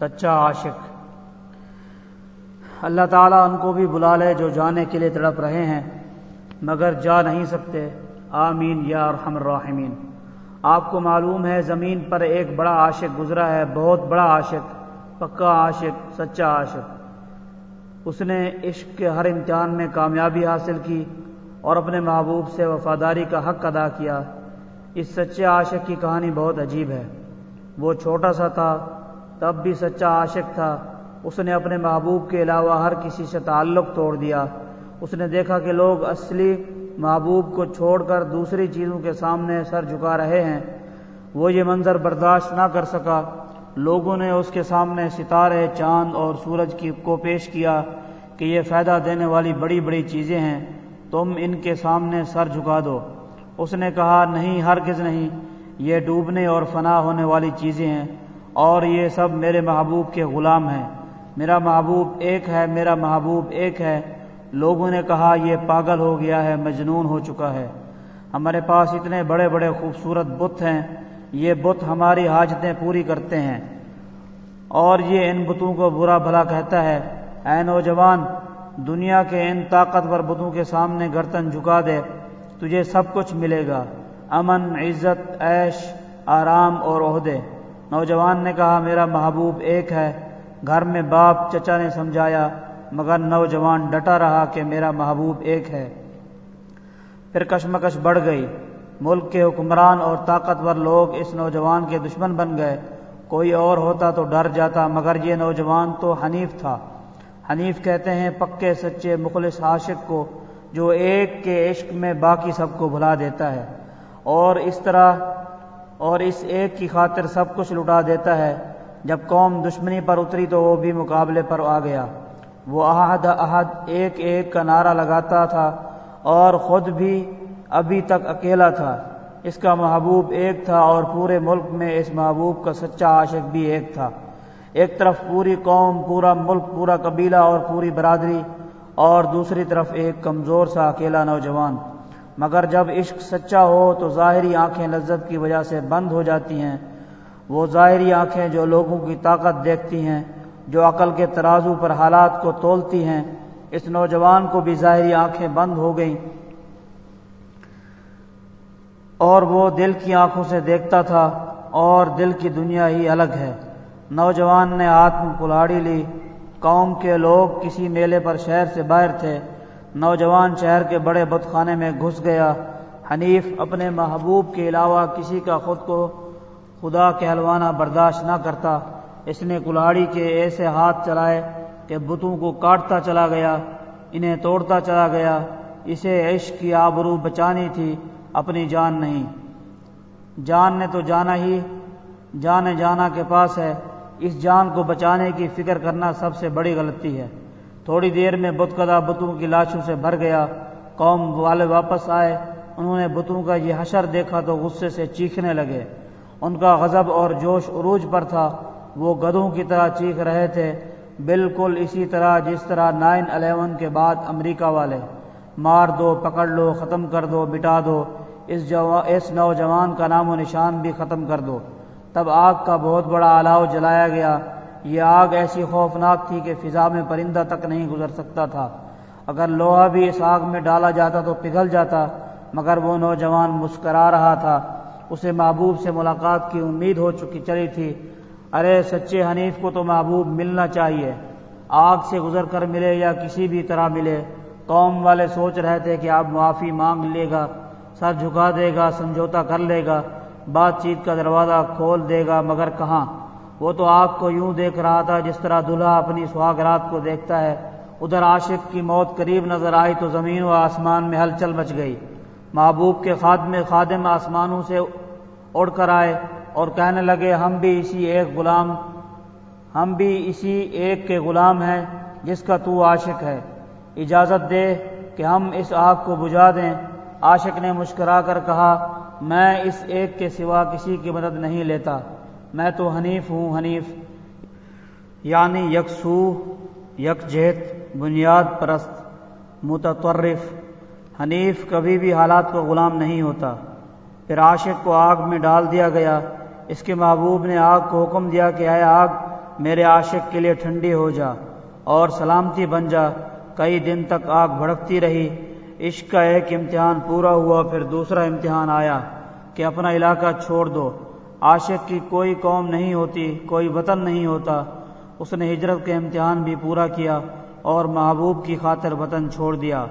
سچا عاشق۔ اللہ تعالیٰ ان کو بھی بلا لے جو جانے کے لیے تڑپ رہے ہیں، مگر جا نہیں سکتے۔ آمین یا ارحم الراحمین۔ آپ کو معلوم ہے، زمین پر ایک بڑا عاشق گزرا ہے، بہت بڑا عاشق، پکا عاشق، سچا عاشق۔ اس نے عشق کے ہر امتحان میں کامیابی حاصل کی اور اپنے محبوب سے وفاداری کا حق ادا کیا۔ اس سچے عاشق کی کہانی بہت عجیب ہے۔ وہ چھوٹا سا تھا تب بھی سچا عاشق تھا۔ اس نے اپنے محبوب کے علاوہ ہر کسی سے تعلق توڑ دیا۔ اس نے دیکھا کہ لوگ اصلی محبوب کو چھوڑ کر دوسری چیزوں کے سامنے سر جھکا رہے ہیں۔ وہ یہ منظر برداشت نہ کر سکا۔ لوگوں نے اس کے سامنے ستارے، چاند اور سورج کی کو پیش کیا کہ یہ فائدہ دینے والی بڑی بڑی چیزیں ہیں۔ تم ان کے سامنے سر جھکا دو۔ اس نے کہا، نہیں، ہرگز نہیں۔ یہ ڈوبنے اور فنا ہونے والی چیزیں ہیں۔ اور یہ سب میرے محبوب کے غلام ہیں۔ میرا محبوب ایک ہے، میرا محبوب ایک ہے۔ لوگوں نے کہا، یہ پاگل ہو گیا ہے، مجنون ہو چکا ہے۔ ہمارے پاس اتنے بڑے بڑے خوبصورت بت ہیں۔ یہ بت ہماری حاجتیں پوری کرتے ہیں۔ اور یہ ان بتوں کو برا بھلا کہتا ہے۔ اے نوجوان، دنیا کے ان طاقتور بتوں کے سامنے گردن جھکا دے، تجھے سب کچھ ملے گا۔ امن، عزت، عیش، آرام اور عہدے۔ نوجوان نے کہا، میرا محبوب ایک ہے۔ گھر میں باپ، چچا نے سمجھایا، مگر نوجوان ڈٹا رہا کہ میرا محبوب ایک ہے۔ پھر کشمکش بڑھ گئی۔ ملک کے حکمران اور طاقتور لوگ اس نوجوان کے دشمن بن گئے۔ کوئی اور ہوتا تو ڈر جاتا، مگر یہ نوجوان تو حنیف تھا۔ حنیف کہتے ہیں، پکے، سچے، مخلص عاشق کو، جو ایک کے عشق میں باقی سب کو بھلا دیتا ہے۔ اور اس طرح اور اس ایک کی خاطر سب کچھ لٹا دیتا ہے۔ جب قوم دشمنی پر اتری تو وہ بھی مقابلے پر آ گیا۔ وہ احد احد ایک ایک کا نعرہ لگاتا تھا اور خود بھی ابھی تک اکیلا تھا۔ اس کا محبوب ایک تھا اور پورے ملک میں اس محبوب کا سچا عاشق بھی ایک تھا۔ ایک طرف پوری قوم، پورا ملک، پورا قبیلہ اور پوری برادری اور دوسری طرف ایک کمزور سا اکیلا نوجوان۔ مگر جب عشق سچا ہو تو ظاہری آنکھیں لذت کی وجہ سے بند ہو جاتی ہیں۔ وہ ظاہری آنکھیں جو لوگوں کی طاقت دیکھتی ہیں، جو عقل کے ترازو پر حالات کو تولتی ہیں۔ اس نوجوان کو بھی ظاہری آنکھیں بند ہو گئیں۔ اور وہ دل کی آنکھوں سے دیکھتا تھا اور دل کی دنیا ہی الگ ہے۔ نوجوان نے ہاتھ میں کلاڑی لی۔ قوم کے لوگ کسی میلے پر شہر سے باہر تھے۔ نوجوان شہر کے بڑے بت خانے میں گھس گیا۔ حنیف اپنے محبوب کے علاوہ کسی کا خود کو خدا کہلوانا برداشت نہ کرتا۔ اس نے کلاڑی کے ایسے ہاتھ چلائے کہ بتوں کو کاٹتا چلا گیا، انہیں توڑتا چلا گیا۔ اسے عشق کی آبرو بچانی تھی، اپنی جان نہیں۔ جان نے تو جانا ہی، جان جانا کے پاس ہے۔ اس جان کو بچانے کی فکر کرنا سب سے بڑی غلطی ہے۔ تھوڑی دیر میں بت کدا بتوں کی لاشوں سے بھر گیا۔ قوم والے واپس آئے۔ انہوں نے بتوں کا یہ حشر دیکھا تو غصے سے چیخنے لگے۔ ان کا غضب اور جوش عروج پر تھا۔ وہ گدھوں کی طرح چیخ رہے تھے۔ بالکل اسی طرح جس طرح نائن الیون کے بعد امریکہ والے۔ مار دو، پکڑ لو، ختم کر دو، بٹا دو۔ اس اس نوجوان کا نام و نشان بھی ختم کر دو۔ تب آگ کا بہت بڑا الاؤ جلایا گیا۔ یہ آگ ایسی خوفناک تھی کہ فضا میں پرندہ تک نہیں گزر سکتا تھا۔ اگر لوہا بھی اس آگ میں ڈالا جاتا تو پگھل جاتا، مگر وہ نوجوان مسکرا رہا تھا۔ اسے محبوب سے ملاقات کی امید ہو چکی چلی تھی۔ ارے سچے حنیف کو تو محبوب ملنا چاہیے۔ آگ سے گزر کر ملے یا کسی بھی طرح ملے؟ قوم والے سوچ رہے تھے کہ آپ معافی مانگ لے گا، سر جھکا دے گا، سمجھوتا کر لے گا، بات چیت کا دروازہ کھول دے گا، مگر کہاں؟ وہ تو آگ کو یوں دیکھ رہا تھا جس طرح دلہا اپنی سہاگرات کو دیکھتا ہے۔ ادھر عاشق کی موت قریب نظر آئی تو زمین و آسمان میں ہلچل مچ گئی۔ محبوب کے خادم خادم آسمانوں سے اڑ کر آئے اور کہنے لگے، ہم بھی اسی ایک غلام، ہم بھی اسی ایک کے غلام ہیں جس کا تو عاشق ہے۔ اجازت دے کہ ہم اس آگ کو بجھا دیں۔ عاشق نے مسکرا کر کہا، میں اس ایک کے سوا کسی کی مدد نہیں لیتا۔ میں تو حنیف ہوں، حنیف۔ یعنی یکسو، یکجہت، بنیاد پرست، متطرف۔ حنیف کبھی بھی حالات کو غلام نہیں ہوتا۔ پھر عاشق کو آگ میں ڈال دیا گیا۔ اس کے محبوب نے آگ کو حکم دیا کہ اے آگ، میرے عاشق کے لیے ٹھنڈی ہو جا اور سلامتی بن جا۔ کئی دن تک آگ بھڑکتی رہی۔ عشق کا ایک امتحان پورا ہوا، پھر دوسرا امتحان آیا کہ اپنا علاقہ چھوڑ دو۔ عاشق کی کوئی قوم نہیں ہوتی، کوئی وطن نہیں ہوتا۔ اس نے ہجرت کے امتحان بھی پورا کیا اور محبوب کی خاطر وطن چھوڑ دیا۔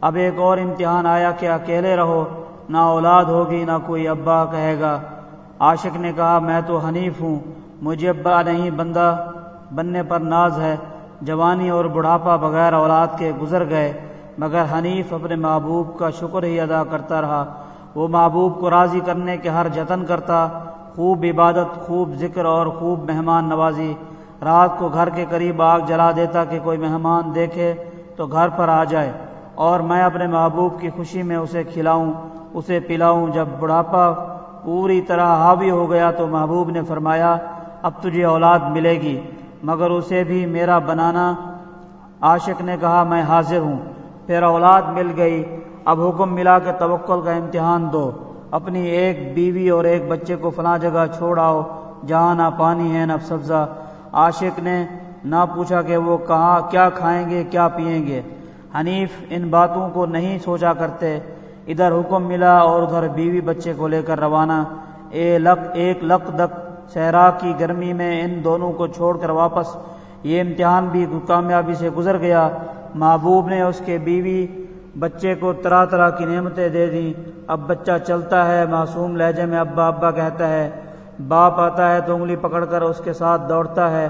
اب ایک اور امتحان آیا کہ اکیلے رہو، نہ اولاد ہوگی، نہ کوئی ابا کہے گا۔ عاشق نے کہا، میں تو حنیف ہوں، مجھے ابا نہیں، بندہ بننے پر ناز ہے۔ جوانی اور بڑھاپا بغیر اولاد کے گزر گئے، مگر حنیف اپنے محبوب کا شکر ہی ادا کرتا رہا۔ وہ محبوب کو راضی کرنے کے ہر جتن کرتا خوب عبادت، خوب ذکر اور خوب مہمان نوازی۔ رات کو گھر کے قریب آگ جلا دیتا کہ کوئی مہمان دیکھے تو گھر پر آ جائے۔ اور میں اپنے محبوب کی خوشی میں اسے کھلاؤں، اسے پلاؤں۔ جب بڑھاپا پوری طرح حاوی ہو گیا تو محبوب نے فرمایا، اب تجھے اولاد ملے گی۔ مگر اسے بھی میرا بنانا۔ عاشق نے کہا، میں حاضر ہوں۔ پھر اولاد مل گئی۔ اب حکم ملا کے توکل کا امتحان دو۔ اپنی ایک بیوی اور ایک بچے کو فلاں جگہ چھوڑ آؤ، جہاں نہ پانی ہے نہ سبزہ۔ عاشق نے نہ پوچھا کہ وہ کہاں، کیا کھائیں گے، کیا پئیں گے۔ حنیف ان باتوں کو نہیں سوچا کرتے۔ ادھر حکم ملا اور ادھر بیوی بچے کو لے کر روانہ۔ اے لق، ایک لق دک صحرا کی گرمی میں ان دونوں کو چھوڑ کر واپس۔ یہ امتحان بھی کامیابی سے گزر گیا۔ محبوب نے اس کے بیوی بچے کو طرح طرح کی نعمتیں دے دیں۔ اب بچہ چلتا ہے، معصوم لہجے میں ابا ابا کہتا ہے۔ باپ آتا ہے تو انگلی پکڑ کر اس کے ساتھ دوڑتا ہے۔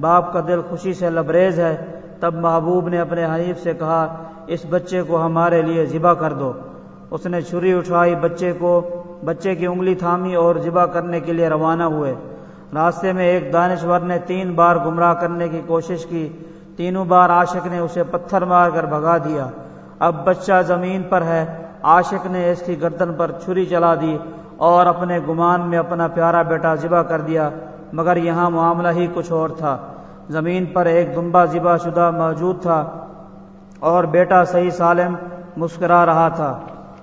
باپ کا دل خوشی سے لبریز ہے۔ تب محبوب نے اپنے حریف سے کہا، اس بچے کو ہمارے لیے ذبح کر دو۔ اس نے چھری اٹھائی، بچے کو، بچے کی انگلی تھامی اور ذبح کرنے کے لیے روانہ ہوئے۔ راستے میں ایک دانشور نے تین بار گمراہ کرنے کی کوشش کی۔ تینوں بار عاشق نے اسے پتھر مار کر بھگا دیا۔ اب بچہ زمین پر ہے۔ عاشق نے اس کی گردن پر چھری چلا دی اور اپنے گمان میں اپنا پیارا بیٹا ذبح کر دیا، مگر یہاں معاملہ ہی کچھ اور تھا۔ زمین پر ایک دمبا ذبح شدہ موجود تھا اور بیٹا صحیح سالم مسکرا رہا تھا۔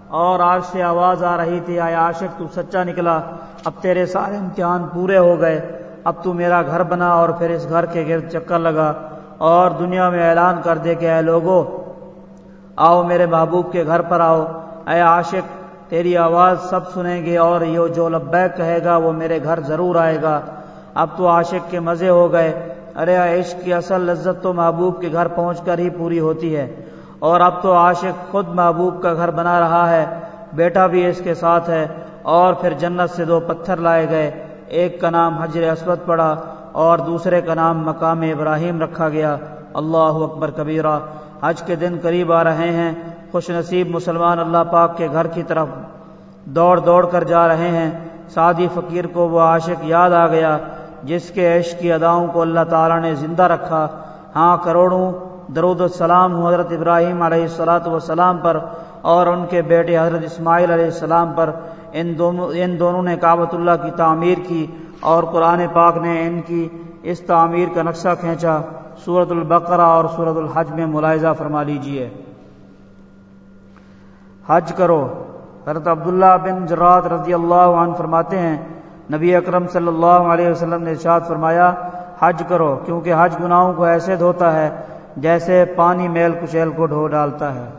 اور آج سے آواز آ رہی تھی، آئے عاشق، تو سچا نکلا۔ اب تیرے سارے امتحان پورے ہو گئے۔ اب تو میرا گھر بنا اور پھر اس گھر کے گرد چکر لگا۔ اور دنیا میں اعلان کر دے کہ اے لوگو آؤ میرے محبوب کے گھر پر آؤ۔ اے عاشق، تیری آواز سب سنیں گے اور یہ جو لبیک کہے گا وہ میرے گھر ضرور آئے گا۔ اب تو عاشق کے مزے ہو گئے۔ ارے عشق کی اصل لذت تو محبوب کے گھر پہنچ کر ہی پوری ہوتی ہے۔ اور اب تو عاشق خود محبوب کا گھر بنا رہا ہے۔ بیٹا بھی اس کے ساتھ ہے۔ اور پھر جنت سے دو پتھر لائے گئے۔ ایک کا نام حجر اسود پڑا اور دوسرے کا نام مقام ابراہیم رکھا گیا۔ اللہ اکبر کبیرہ۔ حج کے دن قریب آ رہے ہیں، خوش نصیب مسلمان اللہ پاک کے گھر کی طرف دوڑ دوڑ کر جا رہے ہیں۔ سعدی فقیر کو وہ عاشق یاد آ گیا، جس کے عشق کی اداؤں کو اللہ تعالیٰ نے زندہ رکھا۔ ہاں کروڑوں درود السلام حضرت ابراہیم علیہ السلاۃ والسلام پر اور ان کے بیٹے حضرت اسماعیل علیہ السلام پر۔ ان دونوں ان دونوں نے کعبۃ اللہ کی تعمیر کی اور قرآن پاک نے ان کی اس تعمیر کا نقشہ کھینچا۔ سورت البقرہ اور سورت الحج میں ملاحظہ فرما لیجیے حج کرو۔ حضرت عبداللہ بن جرات رضی اللہ عنہ فرماتے ہیں، نبی اکرم صلی اللہ علیہ وسلم نے ارشاد فرمایا، حج کرو، کیونکہ حج گناہوں کو ایسے دھوتا ہے جیسے پانی میل کچیل کو ڈھو ڈالتا ہے۔